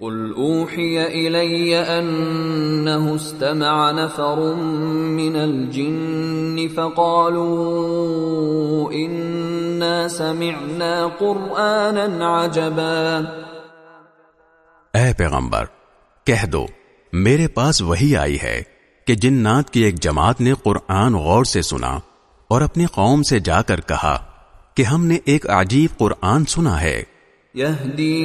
قل اوحی الی انه استمع نفر من الجن فقالوا انا سمعنا قرآنا عجبا اے پیغمبر، کہہ دو، میرے پاس وہی آئی ہے کہ جنات کی ایک جماعت نے قرآن غور سے سنا اور اپنی قوم سے جا کر کہا کہ ہم نے ایک عجیب قرآن سنا ہے۔ يهدي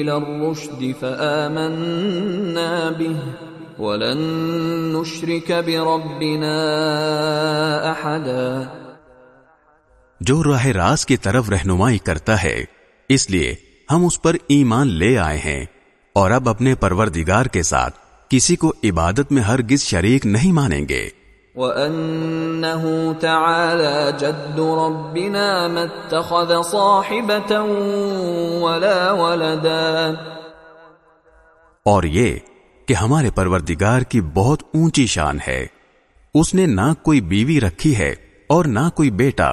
الى الرشد فآمنا به ولن نشرك بربنا احدا جو راہ راست کی طرف رہنمائی کرتا ہے، اس لیے ہم اس پر ایمان لے آئے ہیں اور اب اپنے پروردگار کے ساتھ کسی کو عبادت میں ہرگز شریک نہیں مانیں گے۔ وَأَنَّهُ تَعَالَى جَدُّ رَبِّنَا مَا اتَّخَذَ صَاحِبَةً وَلَا وَلَدًا اور یہ کہ ہمارے پروردگار کی بہت اونچی شان ہے۔ اس نے نہ کوئی بیوی رکھی ہے اور نہ کوئی بیٹا۔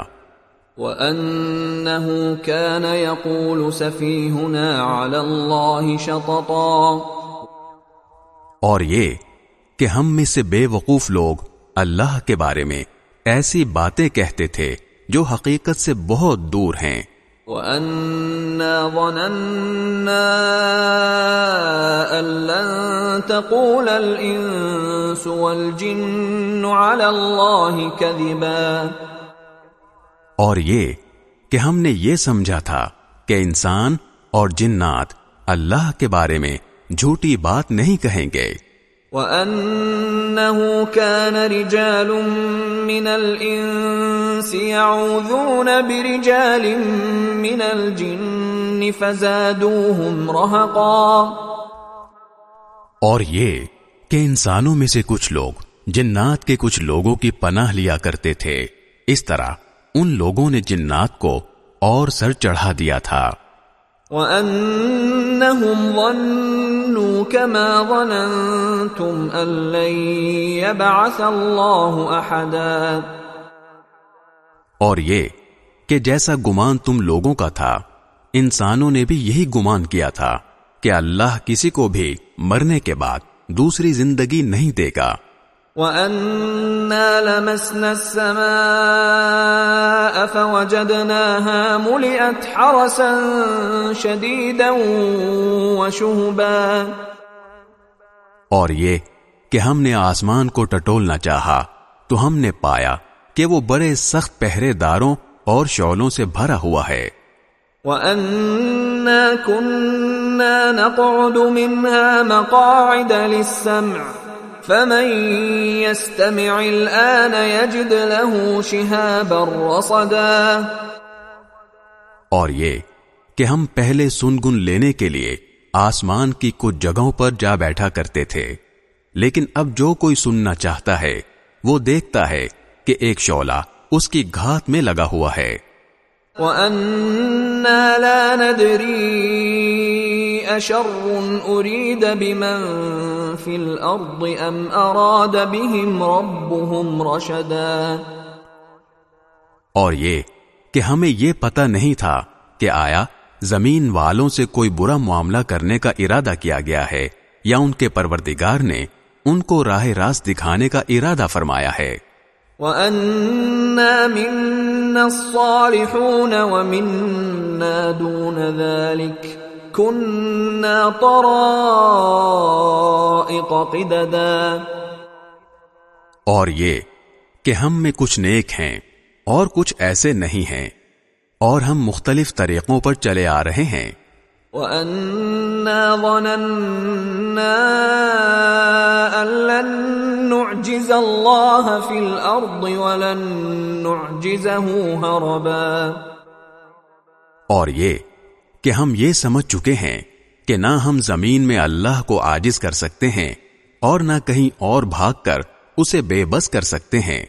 وَأَنَّهُ كَانَ يَقُولُ سَفِيهُنَا عَلَى اللَّهِ شَطَطًا اور یہ کہ ہم میں سے بے وقوف لوگ اللہ کے بارے میں ایسی باتیں کہتے تھے جو حقیقت سے بہت دور ہیں۔ وَأَنَّا ظَنَنَّا أَن لَن تَقُولَ الْإِنسُ وَالْجِنُّ عَلَى اللَّهِ كَذِبًا۔ اور یہ کہ ہم نے یہ سمجھا تھا کہ انسان اور جنات اللہ کے بارے میں جھوٹی بات نہیں کہیں گے۔ وَأَنَّهُ كَانَ رِجَالٌ مِّنَ الْإِنسِ يَعُوذُونَ بِرِجَالٍ مِّنَ الْجِنِّ فَزَادُوهُمْ رَهَقًا اور یہ کہ انسانوں میں سے کچھ لوگ جنات کے کچھ لوگوں کی پناہ لیا کرتے تھے، اس طرح ان لوگوں نے جنات کو اور سر چڑھا دیا تھا۔ وَأَنَّهُمْ ظَنُّوا كَمَا ظَنَنْتُمْ أَن لَّن يَبْعَثَ اللَّهُ أَحَدًا اور یہ کہ جیسا گمان تم لوگوں کا تھا، انسانوں نے بھی یہی گمان کیا تھا کہ اللہ کسی کو بھی مرنے کے بعد دوسری زندگی نہیں دے گا۔ وَأَنَّا لَمَسْنَا السَّمَاءَ فَوَجَدْنَاهَا مُلِئَتْ حَرَسًا شَدِيدًا وَشُهُبًا اور یہ کہ ہم نے آسمان کو ٹٹولنا چاہا تو ہم نے پایا کہ وہ بڑے سخت پہرے داروں اور شعلوں سے بھرا ہوا ہے۔ وَأَنَّا كُنَّا نَقْعُدُ مِنْهَا مَقَاعِدَ لِلسَّمْعِ فمن يستمع الآن يجد له شهابا رصدا اور یہ کہ ہم پہلے سنگن لینے کے لیے آسمان کی کچھ جگہوں پر جا بیٹھا کرتے تھے لیکن اب جو کوئی سننا چاہتا ہے وہ دیکھتا ہے کہ ایک شعلہ اس کی گھات میں لگا ہوا ہے۔ وَأَنَّا لَا نَدْرِي أَشَرٌ أُرِيدَ بِمَن فِي الْأَرْضِ أَمْ أَرَادَ بِهِمْ رَبُّهُمْ رَشَدًا اور یہ کہ ہمیں یہ پتہ نہیں تھا کہ آیا زمین والوں سے کوئی برا معاملہ کرنے کا ارادہ کیا گیا ہے یا ان کے پروردگار نے ان کو راہ راست دکھانے کا ارادہ فرمایا ہے۔ وَأَنَّا مِنَّا الصَّالِحُونَ وَمِنَّا دُونَ ذَلِكَ كُنَّا طَرَائِقَ قِدَدًا اور یہ کہ ہم میں کچھ نیک ہیں اور کچھ ایسے نہیں ہیں اور ہم مختلف طریقوں پر چلے آ رہے ہیں۔ وَأَنَّا ظَنَنَّا أَن لَن نُعْجِزَ اللَّهَ فِي الْأَرْضِ وَلَن نُعْجِزَهُ هَرَبًا اور یہ کہ ہم یہ سمجھ چکے ہیں کہ نہ ہم زمین میں اللہ کو عاجز کر سکتے ہیں اور نہ کہیں اور بھاگ کر اسے بے بس کر سکتے ہیں۔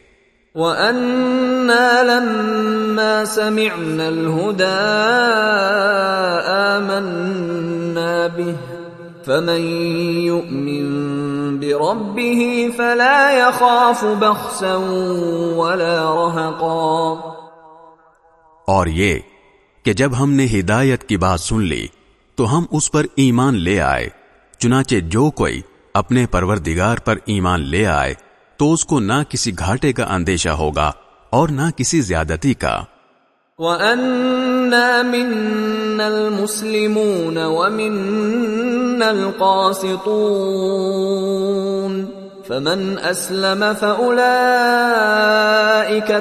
وَأَنَّا لَمَّا سَمِعْنَا الْهُدَىٰ آمَنَّا بِهِ فَمَن يُؤْمِن بِرَبِّهِ فَلَا يَخَافُ بَخْسًا وَلَا رَهَقًا۔ اور یہ کہ جب ہم نے ہدایت کی بات سن لی، تو ہم اس پر ایمان لے آئے، چنانچہ جو کوئی اپنے پروردگار پر ایمان لے آئے، تو اس کو نہ کسی گھاٹے کا اندیشہ ہوگا اور نہ کسی زیادتی کا۔ وَأَنَّا مِنَّا الْمُسْلِمُونَ وَمِنَّا الْقَاسِطُونَ فَمَنْ أَسْلَمَ فَأُولَئِكَ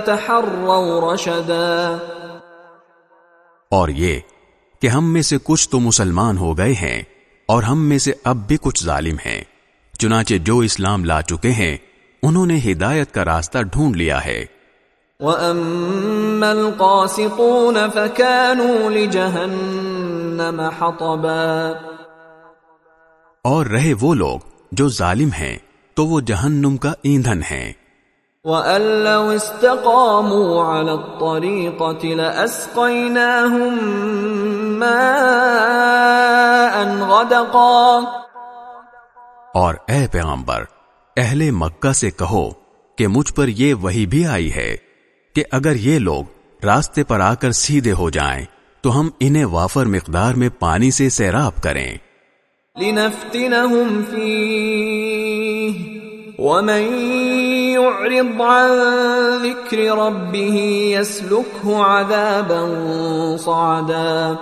تَحَرَّوْ رَشَدًا اور یہ کہ ہم میں سے کچھ تو مسلمان ہو گئے ہیں اور ہم میں سے اب بھی کچھ ظالم ہیں۔ چنانچہ جو اسلام لا چکے ہیں انہوں نے ہدایت کا راستہ ڈھونڈ لیا ہے۔ وَأَمَّا الْقَاسِطُونَ فَكَانُوا لِجَهَنَّمَ حَطَبًا۔ اور رہے وہ لوگ جو ظالم ہیں تو وہ جہنم کا ایندھن ہیں۔ وَأَن لَّوْ اسْتَقَامُوا عَلَى الطَّرِيقَةِ لَأَسْقَيْنَاهُم مَّاءً غَدَقًا اور اے پیغمبر اہل مکہ سے کہو کہ مجھ پر یہ وہی بھی آئی ہے کہ اگر یہ لوگ راستے پر آ کر سیدھے ہو جائیں تو ہم انہیں وافر مقدار میں پانی سے سیراب کریں۔ لِنَفْتِنَهُمْ فِيهِ وَمَن يُعْرِضْ عَن ذِكْرِ رَبِّهِ يَسْلُكْهُ عَذَابًا صَعَدًا.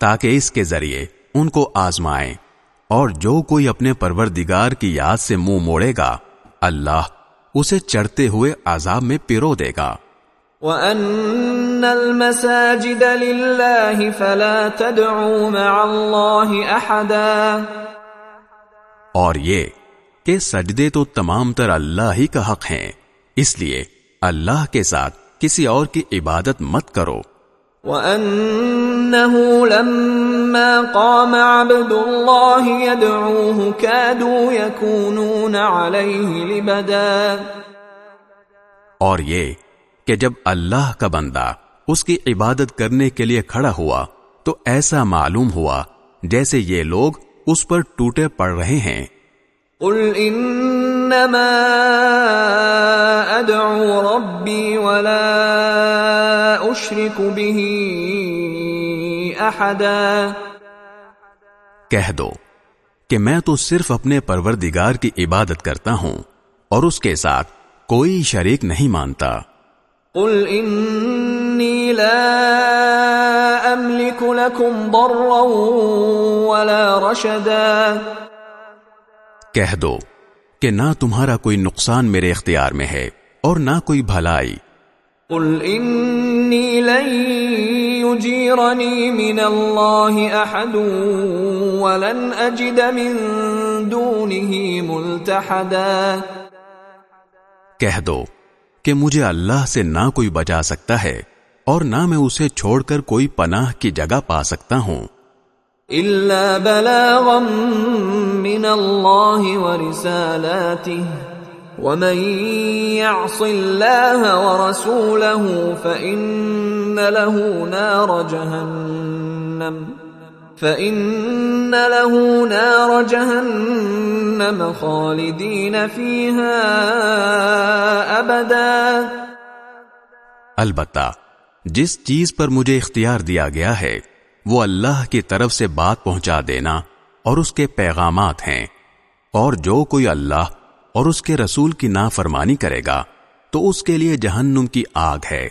تاکہ اس کے ذریعے ان کو آزمائیں اور جو کوئی اپنے پروردگار کی یاد سے منہ موڑے گا اللہ اسے چڑھتے ہوئے عذاب میں پیرو دے گا۔ وَأَنَّ الْمَسَاجِدَ لِلَّهِ فَلَا تَدْعُوا مَعَ اللَّهِ أَحَدًا. اور یہ کہ سجدے تو تمام تر اللہ ہی کا حق ہیں۔ اس لیے اللہ کے ساتھ کسی اور کی عبادت مت کرو۔ وَأَنَّهُ لَمَّا قَامَ عَبْدُ اللَّهِ يَدْعُوهُ كَادُوا يَكُونُونَ عَلَيْهِ لِبَدًا۔ اور یہ کہ جب اللہ کا بندہ اس کی عبادت کرنے کے لیے کھڑا ہوا تو ایسا معلوم ہوا جیسے یہ لوگ اس پر ٹوٹے پڑ رہے ہیں۔ قل انما ادعو ربی ولا اشرک به احدا کہہ دو کہ میں تو صرف اپنے پروردگار کی عبادت کرتا ہوں اور اس کے ساتھ کوئی شریک نہیں مانتا۔ قل انی لا املک لکم ضرا ولا رشدا کہہ دو کہ نہ تمہارا کوئی نقصان میرے اختیار میں ہے اور نہ کوئی بھلائی۔ قل انی لن یجیرنی من اللہ احد ولن اجد من دونه ملتحدا۔ کہہ دو کہ مجھے اللہ سے نہ کوئی بچا سکتا ہے اور نہ میں اسے چھوڑ کر کوئی پناہ کی جگہ پا سکتا ہوں۔ الا بلاغا من اللہ ورسالاته ومن يعص الله ورسوله فإن له نار جهنم فإن له نار جهنم خالدين فيها أبدا البتہ، جس چیز پر مجھے اختیار دیا گیا ہے وہ اللہ کی طرف سے بات پہنچا دینا اور اس کے پیغامات ہیں۔ اور جو کوئی اللہ اور اس کے رسول کی نافرمانی کرے گا تو اس کے لیے جہنم کی آگ ہے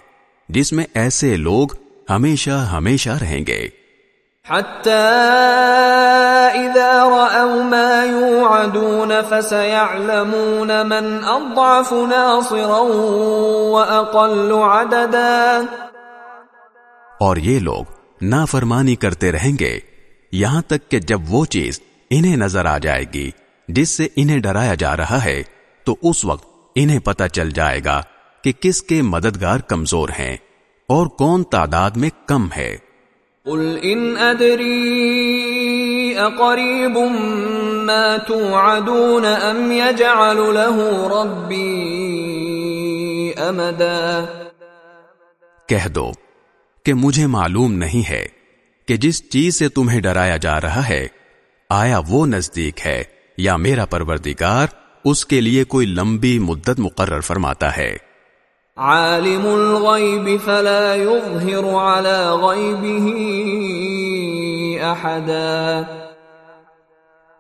جس میں ایسے لوگ ہمیشہ ہمیشہ رہیں گے۔ حتى إذا رأوا ما يوعدون فسيعلمون من أضعف ناصرا وأقل عددا۔ اور یہ لوگ نافرمانی کرتے رہیں گے یہاں تک کہ جب وہ چیز انہیں نظر آ جائے گی جس سے انہیں ڈرایا جا رہا ہے تو اس وقت انہیں پتہ چل جائے گا کہ کس کے مددگار کمزور ہیں اور کون تعداد میں کم ہے۔ قل إن أدري اقریب ما توعدون ام يجعل له ربی امدا کہہ دو کہ مجھے معلوم نہیں ہے کہ جس چیز سے تمہیں ڈرایا جا رہا ہے آیا وہ نزدیک ہے یا میرا پروردگار اس کے لیے کوئی لمبی مدت مقرر فرماتا ہے۔ عالم الغیب فلا يظهر على غیبه احدا۔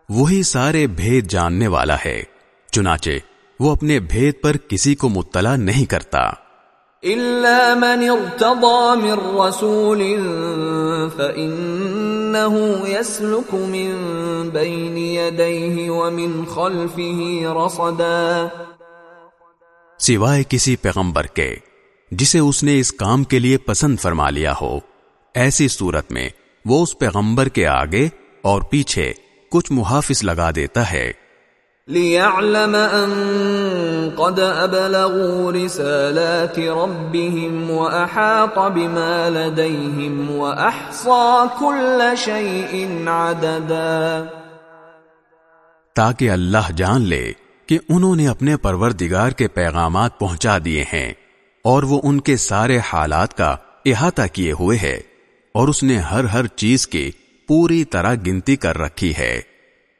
وہی سارے بھید جاننے والا ہے چنانچہ وہ اپنے بھید پر کسی کو مطلع نہیں کرتا۔ إلا من ارتضى من رسول فإنه يسلك من بين يديه ومن خلفه رصدا سوائے کسی پیغمبر کے، جسے اس نے اس کام کے لیے پسند فرما لیا ہو، ایسی صورت میں وہ اس پیغمبر کے آگے اور پیچھے کچھ محافظ لگا دیتا ہے۔ لِيَعْلَمَ أَن قَدْ أَبْلَغُوا رِسَالَاتِ رَبِّهِمْ وَأَحَاطَ بِمَا لَدَيْهِمْ وَأَحْصَى كُلَّ شَيْءٍ عَدَدًا تاکہ اللہ جان لے کہ انہوں نے اپنے پروردگار کے پیغامات پہنچا دیے ہیں اور وہ ان کے سارے حالات کا احاطہ کیے ہوئے ہے اور اس نے ہر ہر چیز کی پوری طرح گنتی کر رکھی ہے۔